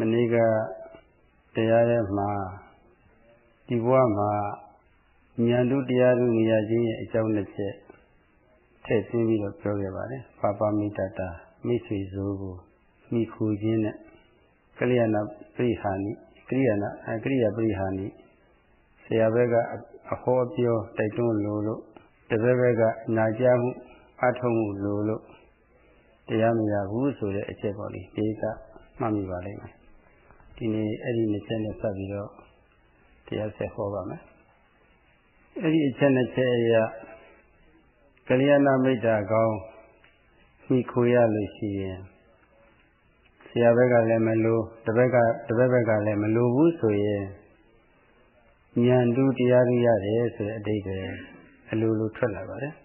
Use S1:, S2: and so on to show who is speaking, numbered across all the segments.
S1: မနေ့ကတရားထဲမှာဒီဘဝမှာဉာဏ်တုတရားတို့နေရာချင်းရဲ့အကြောင်းတစ်ချက်ထည့်သွင်းပြီးတော့ပြောခဲ့ပါတယ်ပါပမိတ္တတာမိတ်ဆွေစိုးကိုမိခူခြင်းနဲ့ကလျာဏပရိဟာနိကရိယာနာကရိယာပရိဟာနိဆရာဘက်ကအဟောပြောတိုက်တွန်းလို့လို့တပည့်ဘက်ကနာကြားမှုအထုံးမှုလို့လို့တရားမရဘူးဆိုတဲ့အချက်ပေါ့လေဒီကမှတ်မိပါလိမ့်မယ် ဒီနေ့အဲ့ဒီနှစ်ချက်နဲ့ဆက်ပြီးတော့တရားဆက်ဟောပါမယ်အဲ့ဒီအချက်နှစ်ချက်အရကလျာဏမိတ်တာကောင်းမိခိုရလို့ရှိရင်ဆရာဘက်ကလည်းမလို့တပည့်ကတပည့်ဘက်ကလည်းမလို့ဘူးဆိုရင်ဉာဏ်တူတရားရရတယ်ဆိုတဲ့အတိတ်ပဲအလိုလိုထွက်လာပါတယ်။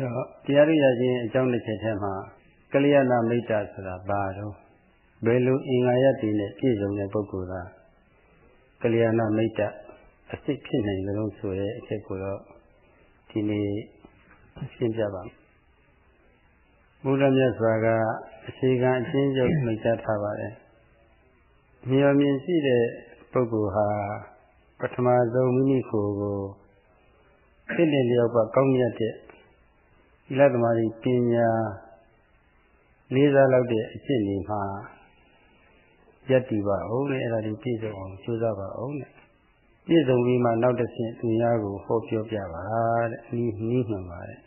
S1: ဒါတော့တရားရရခြင်းအကြောင်းတစ်ချက်ထဲမှာကလျာဏမိတ်တာဆိုတာဘာတော့ ဘယ်လိုအင်္ဂါရတည်နဲ့ပြည့်စုံတဲ့ပုဂ္ဂိုလ်ကကလျာဏမိတ်တာအစ်စ်ဖြစ်နိုင်ကြလို့ဆိုတဲ့အချက်ကိုတော့ဒီနေ့ရှင်းပြပါမယ်။ဘုရားမြတ်စွာကအခြေခံအချင်းချုပ်မိတ်ဆက်ထားပါတယ်။မြေမြင်ရှိတဲ့ပုဂ္ဂိုလ်ဟာပထမဆုံးမိမိကိုယ်ကိုဖြစ်တဲ့လျောက်ပါကောင်းမြတ်တဲ့သီလသမာဓိပညာလေးစားလောက်တဲ့အဖြစ်နေမှာ ယက်တီပါအောင်လေအဲ့ဒါဒီပြည့်စုံအောင်ကြိုးစားပါအောင်လေပြည့်စုံပြီးမှနောက်တစ်ဆင့်သူများကိုဟောပြောပြပါတဲ့နီးနီးမှန်ပါတဲ့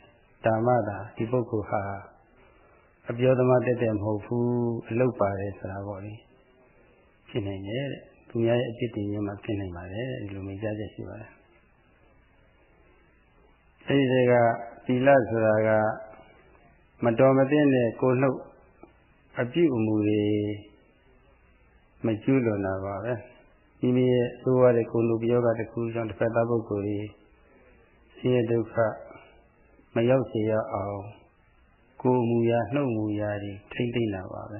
S1: ဓမ္မသာဒီပုဂ္ဂိုလ်ဟာအပြောသမားတက်တယ်မဟုတ်ဘူးအလုတ်ပါတယ်ဆိုတာပေါ့လေဖြစ်နေတယ်တဲ့သူများရဲ့အဖြစ်တင်ရင်းမှာဖြစ်နေပါတယ်ဒီလိုမျိုးကြားချက်ရှိပါတယ်အဲဒီကသီလဆိုတာကမတော်မသင့်တဲ့ကိုနှုတ်အပြုအမူတွေ မကျူးလွန်တာပါပဲမိမိရဲ့သိုးရတဲ့ကိုယ်လူပြောကတခုကြောင့်တစ်ဖက်သားပုဂ္ဂိုလ်ကြီးဆင်းရဲဒုက္ခမရောက်စေရအောင်ကိုယ်မူရာနှုတ်မူရာတွေထိမ့်သိမ့်တာပါပဲ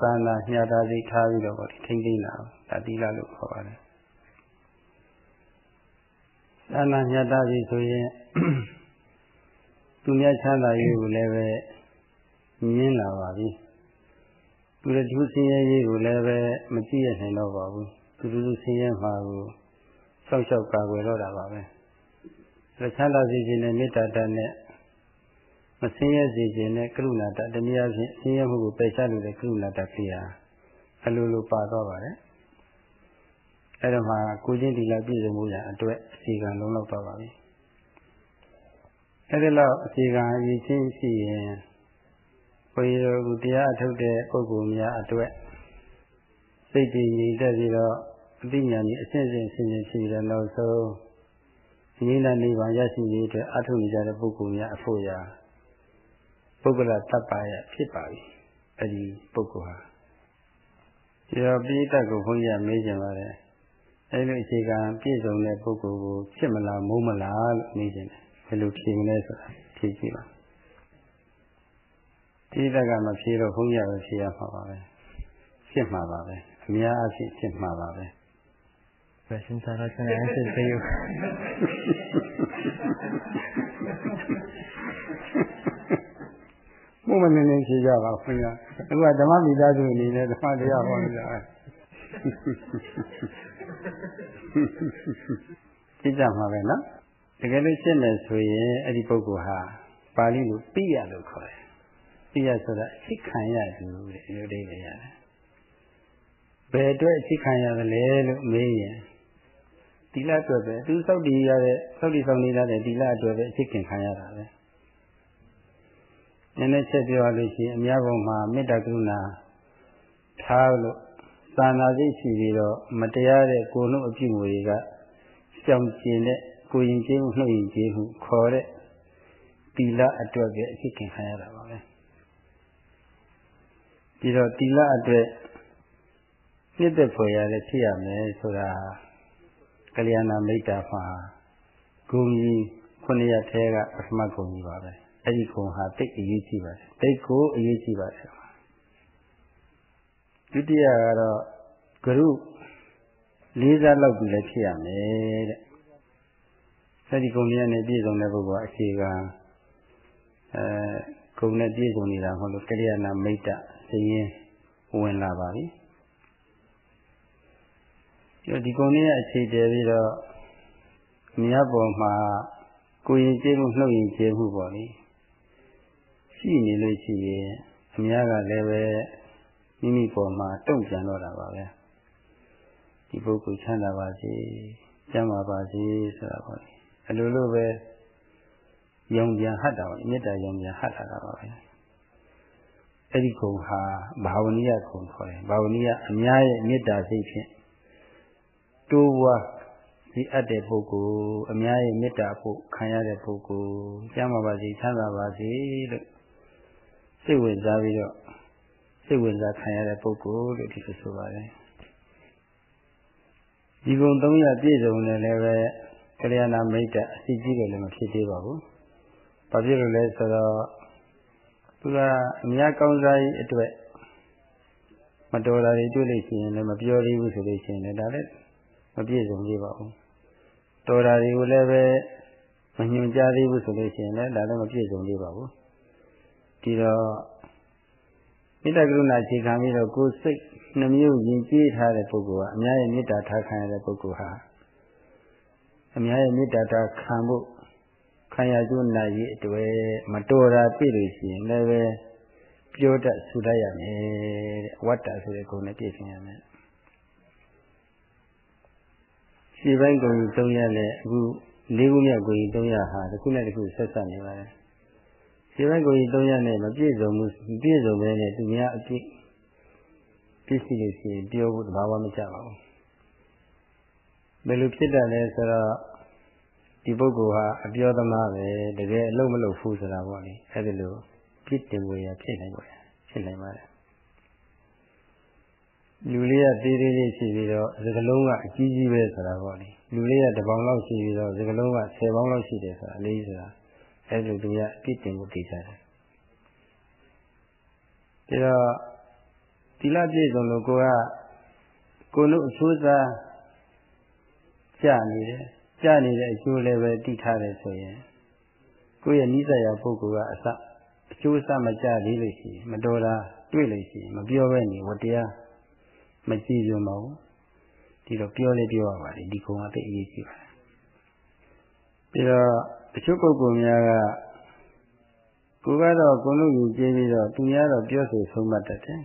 S1: သာနာညှတာစိတ်ထားပြီးတော့ထိမ့်သိမ့်တာဒါတိလလို့ခေါ်ပါတယ်သာနာညှတာစိတ်ဆိုရင်သူများချမ်းသာရေးကိုလည်းပဲမြင်လာပါပြီ သူတို့ဒီဆင်းရဲရေးကိုလည်းပဲမကြည့်ရနိုင်တော့ပါဘူးသူတို့ဆင်းရဲမှာကိုစောက်ရှောက်ကာကွယ်တော့တာပါပဲဒါချမ်းသာစေခြင်းနဲ့မေတ္တာတတ်နဲ့မဆင်းရဲစေခြင်းနဲ့ကရုဏာတတနည်းအားဖြင့်ဆင်းရဲမှုကိုပယ်ရှားလို့တဲ့ကရုဏာတကိယာအလိုလိုပါတော့ပါတယ်အဲဒါမှာကိုချင်းဒီလာပြည့်စုံမှုရအတွက်အစီကံလုံးလောက်တော့ပါပြီအဲဒီလောက်အစီကံအရေးချင်းရှိရင် ဘုရားတို့တရားအထုတ်တဲ့ပုဂ္ဂိုလ်များအတွက်စိတ်တည်ငြိမ်သက်ပြီးတော့အသိဉာဏ်ကြီးအစဉ်စဉ်ဆင်ခြင်ရှိတဲ့နောက်ဆုံးငြိမ်းတဲ့နိဗ္ဗာန်ရရှိရေးအတွက်အထုနေကြတဲ့ပုဂ္ဂိုလ်များအဖို့ရာပုဂ္ဂလတ္တပါရဖြစ်ပါပြီအဲဒီပုဂ္ဂိုလ်ဟာဒီတော့ပိဋကကိုဘုန်းကြီးကမေးကြပါတယ်အဲလိုအခြေခံပြည့်စုံတဲ့ပုဂ္ဂိုလ်ကိုဖြစ်မလားမုန်းမလားလို့မေးကြတယ်ဘယ်လိုဖြေမလဲဆိုတာဖြေကြည့်ပါ တိတကမဖြေတော့ဘုန်းကြီးကပဲဖြေရမှာပါပဲဖြစ်မှာပါပဲအများအဖြစ်ဖြစ်မှာပါပဲ
S2: Questions are not going to answer for you.
S1: မှုမနေနေဖြေကြပါခင်ဗျာအခုကဓမ္မမိသားစုအနေနဲ့ဓမ္မတရားဟောနေတာသိကြမှာပဲနော်တကယ်လို့ရှင်းမယ်ဆိုရင်အဲ့ဒီပုဂ္ဂိုလ်ဟာပါဠိလိုပိယလို့ခေါ်တယ် ပိယဆိုတာအစိခံရသူတဲ့ဒီလိုအိဗယ်ရတယ်ဘယ်အတွက်အစိခံရတယ်လဲလို့မေးရင်သီလအတွက်ပဲသူစောက်တည်ရတဲ့စောက်တည်ဆောင်နေရတဲ့သီလအတွက်ပဲအစိခံခံရတာပဲနည်းနည်းချက်ပြောလို့ရှိရင်အများပုံမှာမေတ္တာကရုဏာထားလို့သာနာစိတ်ရှိပြီးတော့မတရားတဲ့ကိုယ်နှုတ်အပြုအမူတွေကကြောင်ကျင်တဲ့ကိုရင်ကျေးမှုနှုတ်ရင်ကျေးမှုခေါ်တဲ့တီလအတွက်ပဲအဖြစ်ခင်ခံရတာပါပဲ ပြီးတော့တီလအတွက်နှစ်သက်ဖွယ်ရလည်းဖြစ်ရမယ်ဆိုတာကလျာဏမိတ်တာမှာဂုံကြီးခုနှစ်ရက်ထဲကပထမဂုံကြီးပါပဲအဲ့ဒီဂုံဟာတိတ်အရေးကြီးပါတယ်တိတ်ကိုအရေးကြီးပါတယ်ဒုတိယကတော့ဂရုလေးစားလောက်ပြီးလည်းဖြစ်ရမယ်တဲ့အဲ့ဒီဂုဏ်ကြီးနဲ့ပြည့်စုံတဲ့ပုဂ္ဂိုလ်အခြေခံအဲဂုဏ်နဲ့ပြည့်စုံနေတာမဟုတ်လို့ကလျာဏမိတ်တ စည်ရင်ဝင်လာပါပြီဒီကုံလေးကအခြေတည်ပြီးတော့အများပေါ်မှာကိုရင်ကျေးမှုနှုတ်ရင်ကျေးမှုပေါ့လေရှိနေလို့ရှိရင်အများကလည်းပဲမိမိပေါ်မှာတုံ့ပြန်တော့တာပါပဲဒီပုဂ္ဂိုလ်ချမ်းသာပါစေကျမ်းပါပါစေဆိုတာပေါ့လေအလိုလိုပဲယုံပြန်ဟတ်တာပါမေတ္တာယုံပြန်ဟတ်တာပါပဲ အဲ့ဒီကုံဟာဘာဝနိယကုံခေါ်တယ်ဘာဝနိယအများရဲ့မေတ္တာစိတ်ဖြင့်တိုးဝါဒီအပ်တဲ့ပုဂ္ဂိုလ်အများရဲ့မေတ္တာဖို့ခံရတဲ့ပုဂ္ဂိုလ်ကျမ်းပါပါစေချမ်းသာပါစေလို့စိတ်ဝင်စားပြီးတော့စိတ်ဝင်စားခံရတဲ့ပုဂ္ဂိုလ်လို့ဒီလိုဆိုပါတယ်ဒီကုံ300ပြည့်စုံတယ်လည်းပဲကလျာဏမိတ်တအစီကြီးတယ်လည်းမဖြစ်သေးပါဘူး။ဘာဖြစ်လို့လဲဆိုတော့ သူကအများကောင်းစားရေးအတွက်မတော်တာတွေတွေ့လို့ရှိရင်လည်းမပြောသေးဘူးဆိုလို့ရှိရင်လည်းဒါလည်းမပြည့်စုံသေးပါဘူး။တော်တာတွေကိုလည်းပဲမညွှန်ကြားသေးဘူးဆိုလို့ရှိရင်လည်းဒါလည်းမပြည့်စုံသေးပါဘူး။ဒီတော့မေတ္တာကရုဏာခြေခံပြီးတော့ကိုယ်စိတ်နှမျိုးယဉ်ကျေးထားတဲ့ပုဂ္ဂိုလ်ကအများရဲ့မေတ္တာထားခံရတဲ့ပုဂ္ဂိုလ်ဟာအများရဲ့မေတ္တာထားခံဖို့ ခံရကျိုးနိုင်ရေးအတွေ့မတော်တာပြည့်လို့ရှိရင်လည်းပဲပြောတတ်ဆူတတ်ရမယ်တဲ့ဝတ္တဆိုတဲ့ဂုဏ်နဲ့ပြည့်စုံရမယ်ရှင်းပိုင်းဂုဏ်3ရနဲ့အခု၄ခုမြောက်ဂုဏ်3ရဟာတစ်ခုနဲ့တစ်ခုဆက်ဆက်နေပါတယ်ရှင်းပိုင်းဂုဏ်3ရနဲ့မပြည့်စုံဘူးပြည့်စုံပဲနဲ့သူများအပြည့်ပြည့်စုံလို့ရှိရင်ပြောဖို့တဘာဝမကြပါဘူးဘယ်လိုဖြစ်တတ်လဲဆိုတော့ ဒီပုဂ္ဂိုလ်ဟာအပြောသမားပဲတကယ်အလုံးမလုံးဘူးဆိုတာပေါ့လေအဲ့ဒီလိုပြစ်တင်ဝေရဖြစ်နိုင်ပါ့ဖြစ်နိုင်ပါတယ်လူလေးကသေးသေးလေးရှိပြီးတော့စကလုံးကအကြီးကြီးပဲဆိုတာပေါ့လေလူလေးကတပေါင်လောက်ရှိပြီးတော့စကလုံးက10ပေါင်လောက်ရှိတယ်ဆိုတာအလေးဆိုတာအဲ့လိုသူကပြစ်တင်ဖို့တည်ကြတယ်ဒါတော့တိလပြည့်စုံလို့ကိုကကိုလို့အဆိုးစားကြနေတယ် ကြနေတဲ့အကျိုးလည်းပဲတိထားတယ်ဆိုရင်ကိုယ့်ရဲ့နိစ္စရာပုဂ္ဂိုလ်ကအစအကျိုးအစမကြသေးလို့ရှိရင်မတော်တာတွေ့လို့ရှိရင်မပြောဘဲနေဝတရားမကြည့်ကြပါဘူးဒီတော့ပြောလေပြောရပါလေဒီကုံကတိတ်အရေးကြီးပါတယ်ပြီးတော့တချို့ပုဂ္ဂိုလ်များကကိုကတော့ကိုလို့ယူကြည့်ပြီးတော့သူများတော့ပြောဆိုဆုံးမတတ်တယ်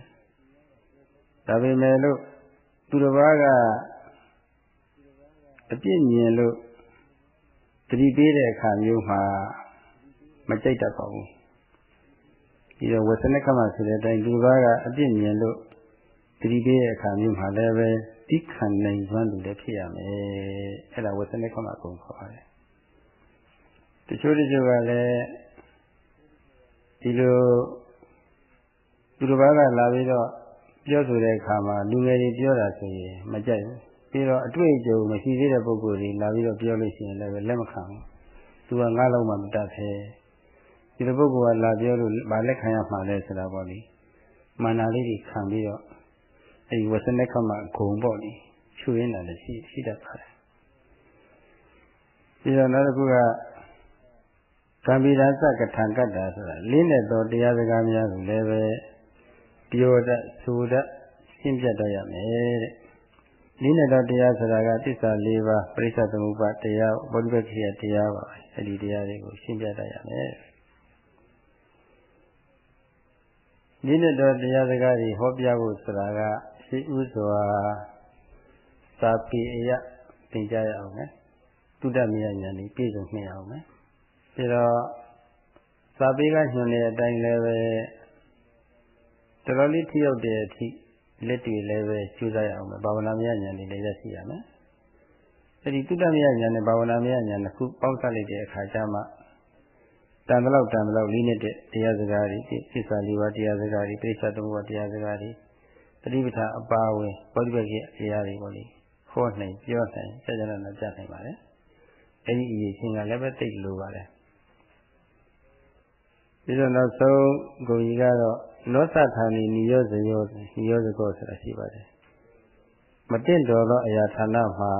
S1: ဒါပေမဲ့လို့သူတစ်ပါးကအပြစ်မြင်လို့ တတိပေးတဲ့အခါမျိုးမှာမကြိုက်တတ်ပါဘူးဒီတော့ဝဆနကမဆိုတဲ့အတိုင်းလူသားကအပြစ်မြင်လို့တတိပေးတဲ့အခါမျိုးမှာလည်းပဲတိခံနိုင်စွမ်းလူလည်းဖြစ်ရမယ်အဲ့ဒါဝဆနကမကုံခေါ်ပါတယ်တချို့တချို့ကလည်းဒီလိုသူတစ်ပါးကလာပြီးတော့ပြောဆိုတဲ့အခါမှာလူငယ်တွေပြောတာဆိုရင်မကြိုက်ဘူး ပြီးတော့အတွေ့အကြုံမရှိသေးတဲ့ပုဂ္ဂိုလ်တွေလာပြီးတော့ပြောလို့ရှိရင်လည်းလက်မခံဘူးသူကငါးလုံးမှမတတ်ဖဲဒီလိုပုဂ္ဂိုလ်ကလာပြောလို့ဗာလက်ခံရမှာလဲဆိုတာပေါ့လေမာနာလေးတွေခံပြီးတော့အဲဒီဝဆနခမဂုံပေါ့လေချွေးနေတာလည်းရှိရှိတတ်ပါတယ်ပြီးတော့နောက်တစ်ခုကကံပိဒါသကထံကတ္တာဆိုတာလင်းတဲ့တော်တရားစကားများကိုလည်းပဲပြောတတ်ဆိုတတ်ရှင်းပြတတ်ရမယ်တဲ့ နိနေတော်တရားဆိုတာကသစ္စာ၄ပါးပရိစ္ဆေသမုပ္ပါတရားဘောဓိပက္ခိယတရားပါအဲ့ဒီတရားတွေကိုရှင်းပြတတ်ရမယ်နိနေတော်တရားစကားတွေဟောပြဖို့ဆိုတာကရှိဥစွာသာပိအယသင်ကြားရအောင်မယ်တုဒ္ဓမြညာနေပြည့်စုံနေအောင်မယ်ပြီးတော့သာပိကညွှန်တဲ့အတိုင်းလည်းပဲတော်တော်လေးထိရောက်တဲ့အထိ လက်တွေလည်းပဲကျူးစားရအောင်ပဲဘာဝနာမယဉာဏ်တွေလည်းရရှိရမယ်အဲဒီတုတ္တမယဉာဏ်နဲ့ဘာဝနာမယဉာဏ်နှစ်ခုပေါင်းစပ်လိုက်တဲ့အခါကျမှတန်တလောက်တန်တလောက်လေးနဲ့တရားစကားတွေသစ္စာလေးပါးတရားစကားတွေပိဋကသမုပ္ပါတရားစကားတွေတတိပဋ္ဌာအပါဝင်ဘောဓိပက္ခိတရားတွေပေါ့လေဟောနိုင်ပြောနိုင်စัจ jana နဲ့ပြနိုင်ပါတယ်အဲဒီအရေးချင်းကလည်းပဲတိတ်လိုပါတယ်ပြီးတော့နောက်ဆုံးဂုံကြီးကတော့ လောသဌာနီနိယောဇယောနိယောဇကောဆိုတာရှိပါတယ်မတင့်တော်သောအရာဌာနမှာ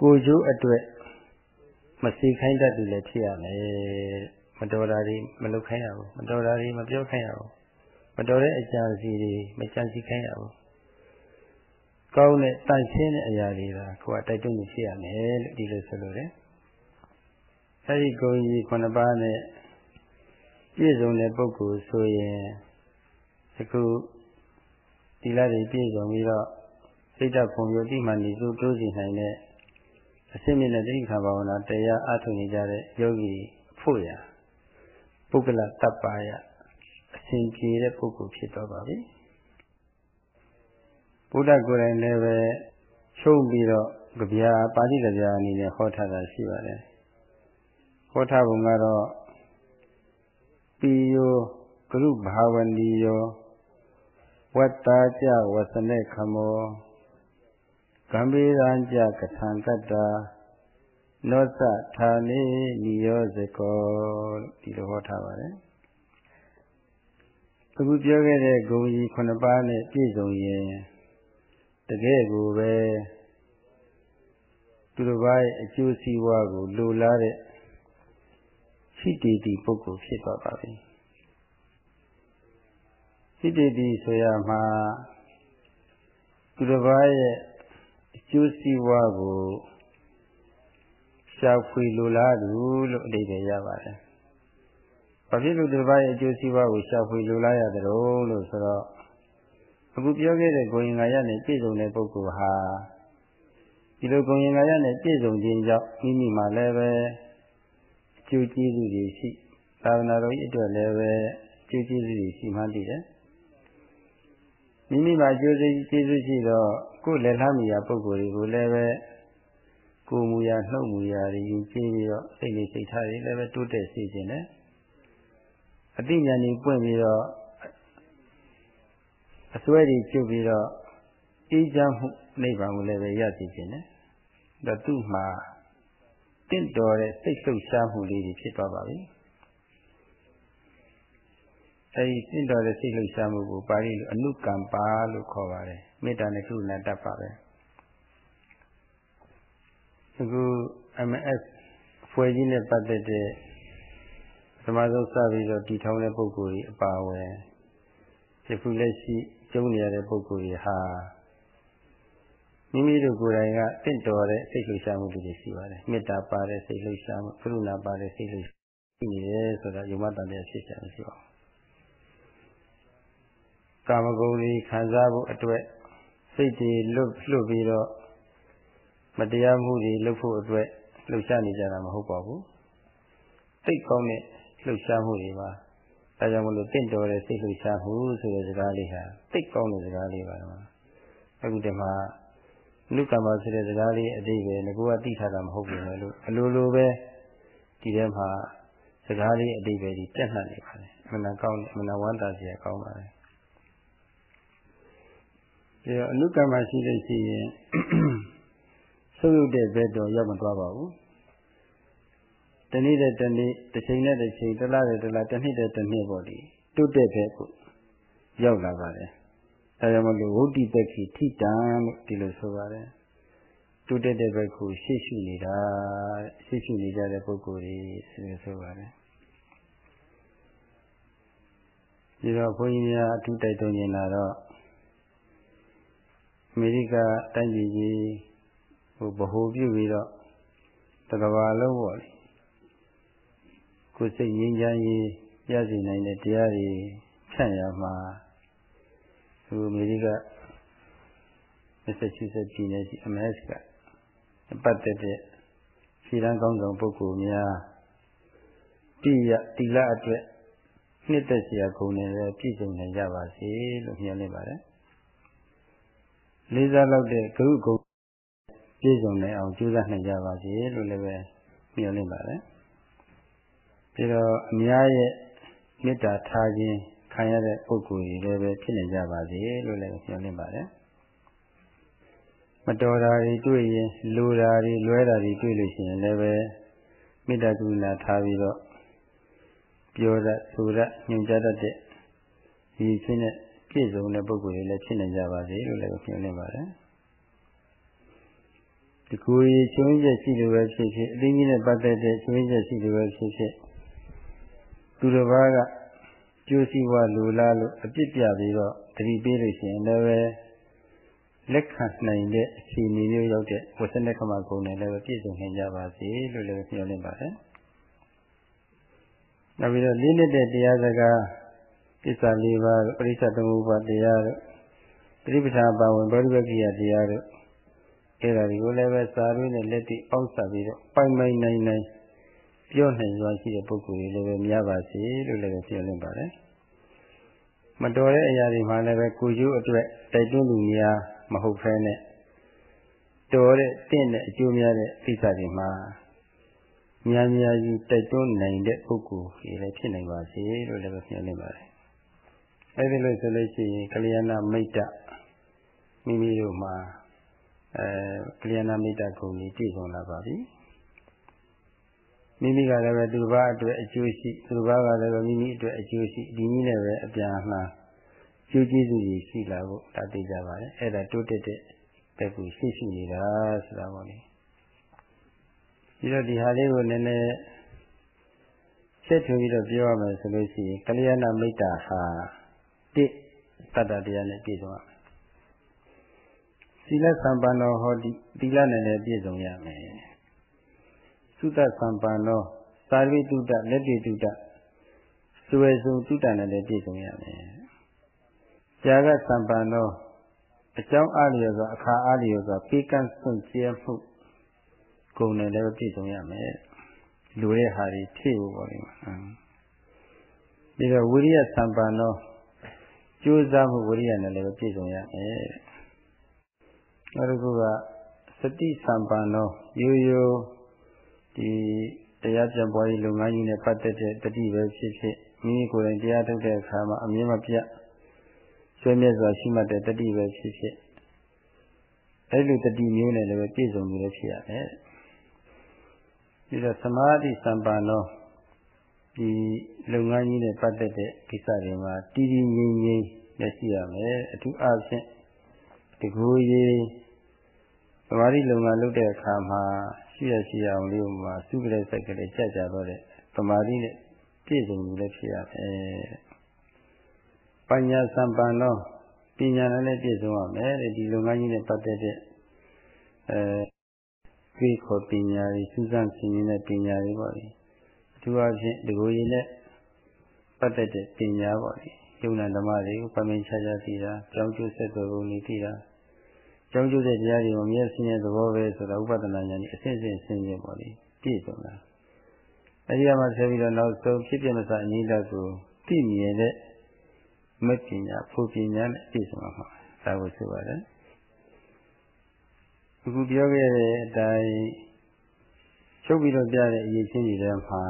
S1: ကိုကျိုးအတွက်မစီခိုင်းတတ်သူလည်းဖြစ်ရမယ်မတော်တာတွေမလုပ်ခိုင်းရဘူးမတော်တာတွေမပြောခိုင်းရဘူးမတော်တဲ့အကြံစီတွေမကြံစီခိုင်းရဘူးကောင်းတဲ့တန့်ရှင်းတဲ့အရာတွေဒါကိုယ်ကတိုက်တွန်းနေဖြစ်ရမယ်လို့ဒီလိုဆိုလို့တယ်အဲဒီဂုဏ်ကြီးခုနှစ်ပါးနဲ့ ပြည့်စုံတဲ့ပုဂ္ဂိုလ်ဆိုရင်အခုဒီလာတွေပြည့်စုံပြီးတော့စိတ်ဓာတ်ပုံပြတိမှန်နေစိုးတိုးစီနိုင်တဲ့အစစ်မြင့်တဲ့တိဋ္ဌာဘာဝနာတရားအထုံနေကြတဲ့ယောဂီဖို့ရပုဂ္ဂလတပ္ပါယအစဉ်ပြေတဲ့ပုဂ္ဂိုလ်ဖြစ်တော့ပါပြီဘုရားကိုယ်တိုင်လည်းပဲချုပ်ပြီးတော့ကြပြာပါဠိကြပြာအနေနဲ့ဟောထားတာရှိပါတယ်ဟောထားပုံကတော့ ပိယောကရုဘာဝဏီယောဝတ္တာကြဝစနေခမောကံပေရံကြကထံကတ္တာနောသဌာနေနိယောဇကောဒီလိုဟောထားပါတယ်အခုပြောခဲ့တဲ့ဂုံကြီး9ပါးနဲ့ပြည့်စုံရင်တကယ်ကိုပဲသူတစ်ပါးရဲ့အကျိုးစီးပွားကိုလိုလားတဲ့ ရှိတည်တည်ပုဂ္ဂိုလ်ဖြစ်သွားပါပြီရှိတည်တည်ဆိုရမှာသူတစ်ပါးရဲ့အကျိုးစီးပွားကိုရှာဖွေလိုလားသူလို့အဓိပ္ပာယ်ရပါတယ်။ဘာဖြစ်လို့ဒီဘာရဲ့အကျိုးစီးပွားကိုရှာဖွေလိုလားရတဲ့လို့ဆိုတော့အခုပြောခဲ့တဲ့ကိုရင်ငါရနဲ့ပြည့်စုံတဲ့ပုဂ္ဂိုလ်ဟာဒီလိုကိုရင်ငါရနဲ့ပြည့်စုံခြင်းကြောင့်မိမိမှာလည်းပဲအ ကျိုးကျေးဇူးတွေရှိသာသနာတော်ကြီးအတွက်လည်းပဲအကျိုးကျေးဇူးတွေရှိမှန်းသိတယ်။မိမိမှာအကျိုးကျေးဇူးရှိတော့ကိုယ်လက်လှမ်းမိရာပုဂ္ဂိုလ်တွေကိုလည်းပဲကိုယ်မူရာနှုတ်မူရာတွေယူကြည့်ပြီးတော့စိတ်လေးစိတ်ထားတွေလည်းပဲတိုးတက်စေခြင်းနဲ့အတိညာဏ်ပွင့်ပြီးတော့အစွဲတွေကျွတ်ပြီးတော့အေးချမ်းမှုနိဗ္ဗာန်ကိုလည်းပဲရစေခြင်းနဲ့ဒါသူ့မှာ တင့်တော်တဲ့စိတ်လှုပ်ရှားမှုလေးတွေဖြစ်သွားပါပြီအဲဒီတင့်တော်တဲ့စိတ်လှုပ်ရှားမှုကိုပါဠိလိုအနုကမ္ပါလို့ခေါ်ပါတယ်မေတ္တာနဲ့ကရုဏာတတ်ပါပဲအခု MS ဖွဲ့ကြီးနဲ့ပတ်သက်တဲ့ပထမဆုံးစပြီးတော့တည်ထောင်တဲ့ပုဂ္ဂိုလ်ကြီးအပါအဝင်ယခုလက်ရှိကျုံနေရတဲ့ပုဂ္ဂိုလ်ကြီးဟာ မိမိတို့ကိုယ်တိုင်ကတင့်တော်တဲ့စိတ်လှုပ်ရှားမှုတွေရှိပါတယ်မေတ္တာပါတဲ့စိတ်လှုပ်ရှားမှုကရုဏာပါတဲ့စိတ်လှုပ်ရှားရှိနေတယ်ဆိုတာယုံမတန်တဲ့ဖြစ်ချက်မရှိပါဘူးကာမဂုဏ်တွေခံစားဖို့အတွက်စိတ်တွေလွတ်လွတ်ပြီးတော့မတရားမှုတွေလုပ်ဖို့အတွက်လှုပ်ရှားနေကြတာမဟုတ်ပါဘူးစိတ်ကောင်းတဲ့လှုပ်ရှားမှုတွေပါဒါကြောင့်မလို့တင့်တော်တဲ့စိတ်လှုပ်ရှားမှုဆိုတဲ့စကားလေးဟာစိတ်ကောင်းတဲ့စကားလေးပါတော့အခုဒီမှာ နုကမ္မဆိုတဲ့စကားလေးအတိပဲငကူကသိထားတာမဟုတ်ဘူးလေလို့အလိုလိုပဲဒီထဲမှာစကားလေးအတိပဲဒီတက်နှက်နေပါတယ်အမှန်ကောင်းတယ်အမှန်ဝမ်းသာစရာကောင်းပါတယ်ဒီတော့အနုကမ္မရှိလို့ရှိရင်ဆုပ်ယုပ်တဲ့ဘက်တော့ရောက်မသွားပါဘူးတနေ့တဲ့တနေ့တစ်ချိန်နဲ့တစ်ချိန်တစ်လနဲ့တစ်လတစ်နှစ်တဲ့တစ်နှစ်ပေါ့ဒီတုတ်တဲ့ဘက်ကိုရောက်လာပါတယ်အဲ ဒါကြောင့်မလို့ဝုဒ္ဓိပက္ခိထိတံလို့ဒီလိုဆိုပါတယ်တုတ်တဲ့ဘက်ကိုရှေ့ရှုနေတာရှေ့ရှုနေကြတဲ့ပုဂ္ဂိုလ်တွေဆိုဆိုပါတယ်ဒီတော့ဘုန်းကြီးများအထူးတိုက်တွန်းနေတာတော့အမေရိကတိုင်းပြည်ကြီးဟိုဗဟိုပြုပြီးတော့တကဘာလုံးပေါ့လေကိုယ်စိတ်ငြိမ်းချမ်းရေးရရှိနိုင်တဲ့တရားတွေဖြန့်ရမှာ ဟိုအမေရိကမက်ဆာချူးဆက်ပြည်နယ်ရှိ MS ကပတ်သက်တဲ့ခြေတန်းကောင်းဆောင်ပုဂ္ဂိုလ်များတိရတိလအတွက်နှစ်သက်စရာဂုဏ်တွေလည်းပြည့်စုံနိုင်ကြပါစေလို့မျှော်လင့်ပါတယ်လေးစားလောက်တဲ့ဂရုဂုဏ်ပြည့်စုံနိုင်အောင်ကြိုးစားနိုင်ကြပါစေလို့လည်းပဲမျှော်လင့်ပါတယ်ပြီးတော့အများရဲ့မေတ္တာထားခြင်း ခံရတဲ့ပုဂ္ဂိုလ်တွေလည်းပဲဖြစ်နေကြပါစေလို့လည်းမျှော်လင့်ပါတယ်မတော်တာတွေတွေ့ရင်လိုတာတွေလွဲတာတွေတွေ့လို့ရှိရင်လည်းပဲမေတ္တာကရုဏာထားပြီးတော့ပြောတတ်ဆိုတတ်ညွှန်ကြားတတ်တဲ့ဒီချင်းနဲ့ပြည့်စုံတဲ့ပုဂ္ဂိုလ်တွေလည်းဖြစ်နေကြပါစေလို့လည်းပြောနေပါတယ်ဒီကိုယ်ရချုံးချက်ရှိလို့ပဲဖြစ်ဖြစ်အသိကြီးနဲ့ပတ်သက်တဲ့ချုံးချက်ရှိလို့ပဲဖြစ်ဖြစ်သူတစ်ပါးက ကြိုးစည်းဝါလူလားလို့အပြစ်ပြပြီးတော့တတိပေးလို့ရှိရင်လည်းပဲလက်ခံနိုင်တဲ့အခြေအနေမျိုးရောက်တဲ့ဝဆနကမဂုဏ်နဲ့လည်းပြည့်စုံနိုင်ကြပါစေလို့လည်းပြောနေပါတယ်။နောက်ပြီးတော့လေးနှစ်တဲ့တရားစကားပစ္စလေးပါးပရိစ္ဆသမုပ္ပါတရားတို့ပရိပ္ပထာပါဝင်ဘောဓိဝကိယတရားတို့အဲ့ဒါတွေကိုလည်းပဲစာရင်းနဲ့လက်တိပေါင်းစပ်ပြီးတော့ပိုင်ပိုင်နိုင်နိုင်ပြောနိုင်စွာရှိတဲ့ပုဂ္ဂိုလ်တွေလည်းပဲများပါစေလို့လည်းပြောနေပါတယ် မတော်တဲ့အရာတွေမှလည်းပဲကိုကျိုးအတွက်တိုက်တွန်းလူများမဟုတ်ဖဲနဲ့တော်တဲ့တင့်တဲ့အကျိုးများတဲ့ကိစ္စတွေမှာများများကြီးတိုက်တွန်းနိုင်တဲ့ပုဂ္ဂိုလ်တွေလည်းဖြစ်နိုင်ပါစေလို့လည်းပြောနေပါတယ်အဲဒီလိုဆိုလို့ရှိရင်ကလျာဏမိတ်တမိမိတို့မှာအဲကလျာဏမိတ်တဂုဏ်ကြီးပြည့်စုံလာပါပြီ မိမိကလည်းပဲသူတစ်ပါးအတွက်အကျိုးရှိသူတစ်ပါးကလည်းပဲမိမိအတွက်အကျိုးရှိဒီနည်းနဲ့ပဲအပြန်အလှန်ကျိုးကျေးဇူးကြီးရှိလာဖို့ဒါသိကြပါတယ်အဲ့ဒါတိုးတက်တဲ့တက်ကူရှိရှိနေတာဆိုတာပေါ့လေပြီးတော့ဒီဟာလေးကိုနည်းနည်းဆက်ထွင်ပြီးတော့ပြောရမယ်ဆိုလို့ရှိရင်ကလျာဏမိတ်တာဟာတိတတ္တတရားနဲ့ပြည့်စုံရမယ်သီလသံပန္နောဟောတိသီလနဲ့လည်းပြည့်စုံရမယ် သုတသံပန္နောသာရိတုတ္တလက်တိတုတ္တစွယ်စုံတုတ္တနဲ့လည်းပြည့်စုံရမယ်ကြာကသံပန္နောအကြောင်းအားလျော်စွာအခါအားလျော်စွာပေးကမ်းစွန့်ကြဲမှုဂုဏ်နဲ့လည်းပြည့်စုံရမယ်လူရဲ့ဟာတွေဖြည့်ဖို့ပေါ့လေပြီးတော့ဝိရိယသံပန္နောကြိုးစားမှုဝိရိယနဲ့လည်းပြည့်စုံရမယ်နောက်တစ်ခုကစတိသံပန္နောရိုးရိုး ဒီတရားပြန်ပွားရေးလုပ်ငန်းကြီးနဲ့ပတ်သက်တဲ့တတိပဲဖြစ်ဖြစ်မိမိကိုယ်တိုင်တရားထုတ်တဲ့အခါမှာအမြင်မပြတ်ဆွေးမြဲစွာရှိမှတ်တဲ့တတိပဲဖြစ်ဖြစ်အဲ့လိုတတိမျိုးနဲ့လည်းပြည့်စုံပြီးလည်းဖြစ်ရတယ်ပြီးတော့သမာဓိစံပါနောဒီလုပ်ငန်းကြီးနဲ့ပတ်သက်တဲ့ကိစ္စတွေမှာတည်တည်ငြိမ်ငြိမ်လက်ရှိရမယ်အထူးအဖြင့်တကူရေးသမာဓိလုပ်ငန်းလုပ်တဲ့အခါမှာ ရှိရရှိရအောင်လေးမှာစုကြတဲ့စိတ်ကလေးကြကြတော့တဲ့သမာဓိနဲ့ပြည့်စုံလို့လည်းဖြစ်ရမယ်ပညာစံပန်သောပညာနဲ့လည်းပြည့်စုံရမယ်တဲ့ဒီလုပ်ငန်းကြီးနဲ့ပတ်သက်တဲ့အဲသိခေါ်ပညာတွေစူးစမ်းဆင်ခြင်တဲ့ပညာတွေပေါ့လေအထူးအဖြင့်ဒီကိုရင်နဲ့ပတ်သက်တဲ့ပညာပေါ့လေယုံနာဓမ္မတွေကိုပမင်းချာချာသိတာကြောင်းကျိုးဆက်သွယ်ပုံတွေသိတာ ကြောင်းကျိုးတဲ့တရားတွေကိုမျက်စိနဲ့သဘောပဲဆိုတာဥပဒနာဉာဏ်ကြီးအစစ်စစ်ဆင်းရဲပေါ့လေပြည့်စုံတာအဲဒီမှာဆက်ပြီးတော့နောက်ဆုံးဖြစ်ပြမစအနည်းလက်ကိုသိမြင်တဲ့မပညာဖို့ပညာနဲ့ပြည့်စုံမှာဒါကိုဆိုပါတယ်အခုပြောခဲ့တဲ့အတိုင်းချုပ်ပြီးတော့ပြတဲ့အရေးချင်းတွေထဲမှာ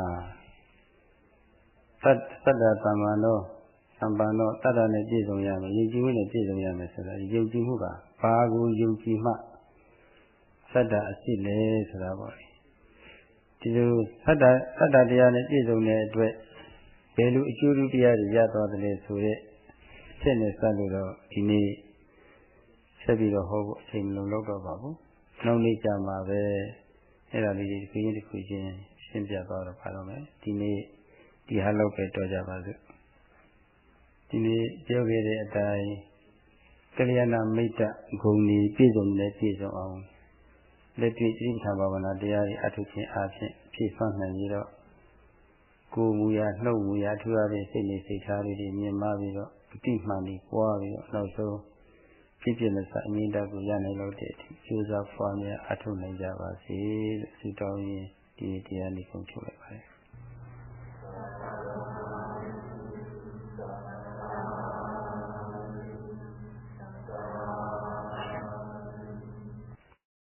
S1: သတ္သတ္တသမ္မာနော သံပါနောတတ္တနဲ့ပြည့်စုံရမယ်ယုံကြည်မှုနဲ့ပြည့်စုံရမယ်ဆိုတာယုံကြည်မှုကဘာကိုယုံကြည်မှသတ္တအစ်စ်လေဆိုတာပေါ့ဒီလိုသတ္တသတ္တတရားနဲ့ပြည့်စုံတဲ့အတွက်ဘယ်လိုအကျိုးတရားတွေရသွားတယ်လဲဆိုရက်ဖြစ်နေစလို့တော့ဒီနေ့ဆက်ပြီးတော့ဟောဖို့အချိန်မလုံလောက်တော့ပါဘူး။နောက်နေ့ကျမှပဲအဲ့ဒါလေးတွေခရင်တစ်ခုချင်းရှင်းပြသွားတော့ပါတော့မယ်။ဒီနေ့ဒီဟာလောက်ပဲတော်ကြပါစို့။ ဒီနေ့ပြောခဲ့တဲ့အတိုင်းကလျာဏမိတ်တဂုံကြီးပြည့်စုံတဲ့ပြည့်စုံအောင်လက်တွေ့ဣဋ္ဌာဘာဝနာတရားတွေအထုခြင်းအဖြစ်ဖြည့်ဆွမ်းနိုင်ပြီးတော့ကိုယ်မူရာနှုတ်မူရာထူရတဲ့စိတ်နေစိတ်ထားလေးတွေမြင်မှပြီးတော့အတိမှန်လေးပွားပြီးတော့နောက်ဆုံးဖြစ်ဖြစ်နဲ့စအငိမ့်တကိုရနိုင်လို့တဲ့အထိကျိုးစားဖွားများအထုနိုင်ကြပါစေလို့ဆုတောင်းရင်းဒီတရားလေးကုန်ချုပ်လိုက်ပါတယ်